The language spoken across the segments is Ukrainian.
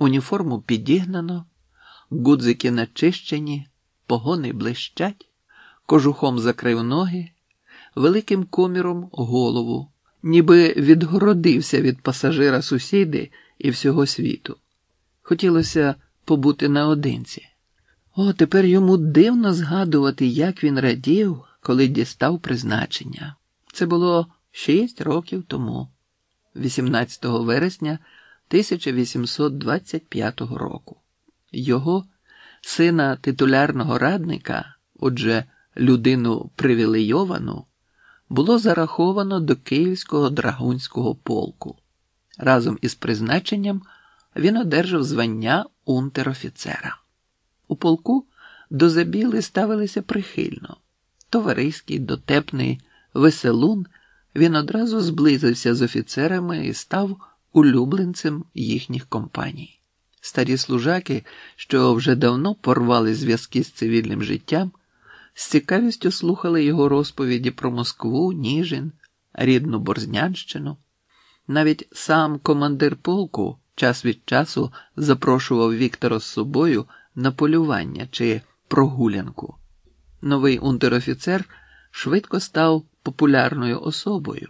Уніформу підігнано, гудзики начищені, погони блищать, кожухом закрив ноги, великим коміром голову, ніби відгородився від пасажира сусіди і всього світу. Хотілося побути наодинці. О, тепер йому дивно згадувати, як він радів, коли дістав призначення. Це було шість років тому, 18 вересня 1825 року. Його сина титулярного радника, отже, людину привілейовану, було зараховано до Київського драгунського полку. Разом із призначенням він одержав звання унтер-офіцера. У полку до забіли ставилися прихильно. Товариський, дотепний веселун, він одразу зблизився з офіцерами і став улюбленцем їхніх компаній. Старі служаки, що вже давно порвали зв'язки з цивільним життям, з цікавістю слухали його розповіді про Москву, Ніжин, рідну Борзнянщину. Навіть сам командир полку час від часу запрошував Віктора з собою на полювання чи прогулянку. Новий унтер-офіцер швидко став популярною особою,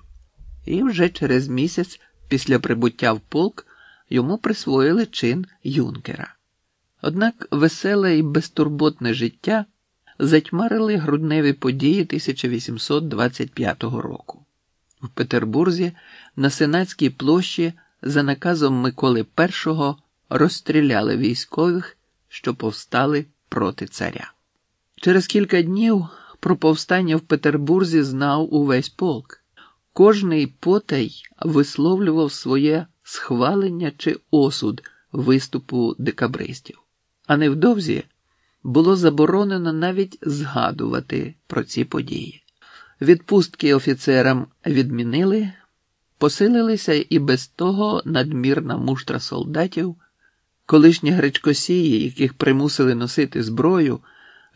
і вже через місяць після прибуття в полк йому присвоїли чин юнкера. Однак веселе і безтурботне життя затьмарили грудневі події 1825 року. В Петербурзі на Сенатській площі за наказом Миколи І розстріляли військових, що повстали проти царя. Через кілька днів про повстання в Петербурзі знав увесь полк. Кожний потай висловлював своє схвалення чи осуд виступу декабристів, а невдовзі було заборонено навіть згадувати про ці події. Відпустки офіцерам відмінили, посилилися і без того надмірна муштра солдатів, колишні гречкосії, яких примусили носити зброю,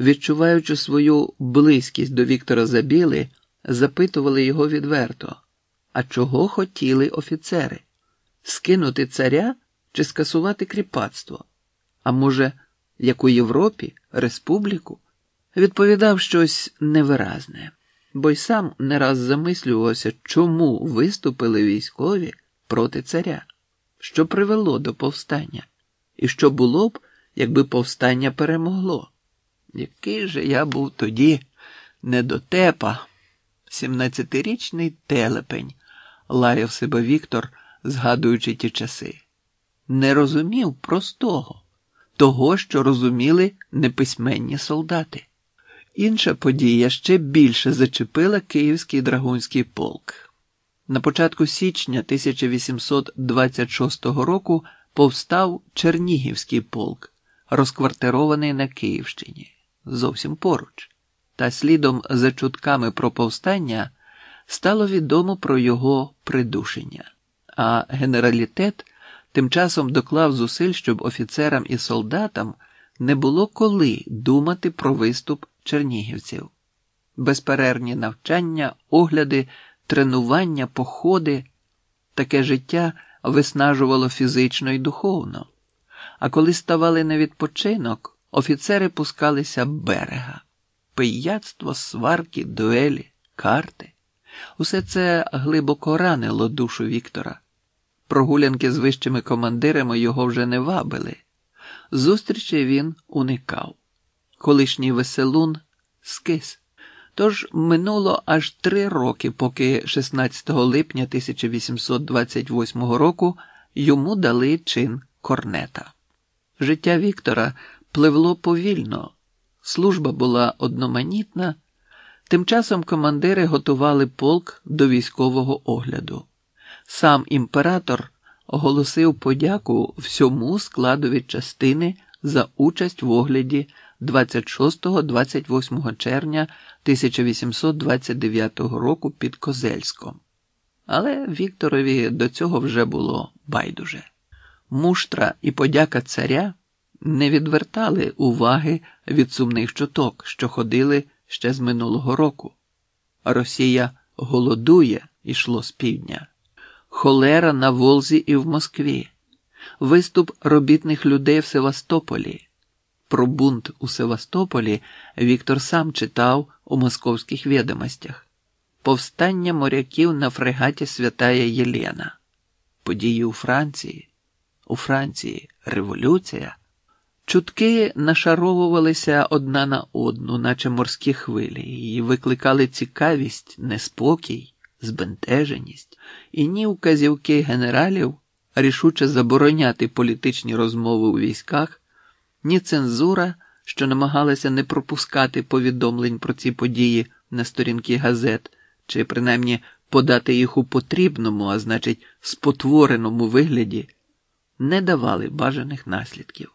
відчуваючи свою близькість до Віктора Забіли, запитували його відверто: а чого хотіли офіцери? Скинути царя чи скасувати кріпацтво? А може, як у Європі, республіку? Відповідав щось невиразне, бо й сам не раз замислювався, чому виступили військові проти царя, що привело до повстання, і що було б, якби повстання перемогло. Який же я був тоді недотепа, сімнадцятирічний телепень, лаяв себе Віктор, згадуючи ті часи. Не розумів простого, того, що розуміли неписьменні солдати. Інша подія ще більше зачепила Київський драгунський полк. На початку січня 1826 року повстав Чернігівський полк, розквартирований на Київщині, зовсім поруч. Та слідом за чутками про повстання стало відомо про його придушення, а генералітет тим часом доклав зусиль, щоб офіцерам і солдатам не було коли думати про виступ чернігівців. Безперервні навчання, огляди, тренування, походи, таке життя виснажувало фізично і духовно. А коли ставали на відпочинок, офіцери пускалися берега, пияцтво, сварки, дуелі, карти. Усе це глибоко ранило душу Віктора. Прогулянки з вищими командирами його вже не вабили. Зустрічі він уникав. Колишній веселун скис. Тож минуло аж три роки, поки 16 липня 1828 року йому дали чин корнета. Життя Віктора пливло повільно, служба була одноманітна, тим часом командири готували полк до військового огляду. Сам імператор оголосив подяку всьому складові частини за участь в огляді 26-28 червня 1829 року під Козельськом. Але Вікторові до цього вже було байдуже. Муштра і подяка царя не відвертали уваги від сумних чуток, що ходили ще з минулого року. Росія голодує, ішло з півдня холера на Волзі і в Москві. виступ робітних людей в Севастополі. Про бунт у Севастополі Віктор сам читав у московських відомостях повстання моряків на фрегаті Святая Єлена, події у Франції, у Франції революція. Чутки нашаровувалися одна на одну, наче морські хвилі, і викликали цікавість, неспокій, збентеженість і ні указівки генералів рішуче забороняти політичні розмови у військах, ні цензура, що намагалася не пропускати повідомлень про ці події на сторінки газет, чи принаймні подати їх у потрібному, а значить, спотвореному вигляді, не давали бажаних наслідків.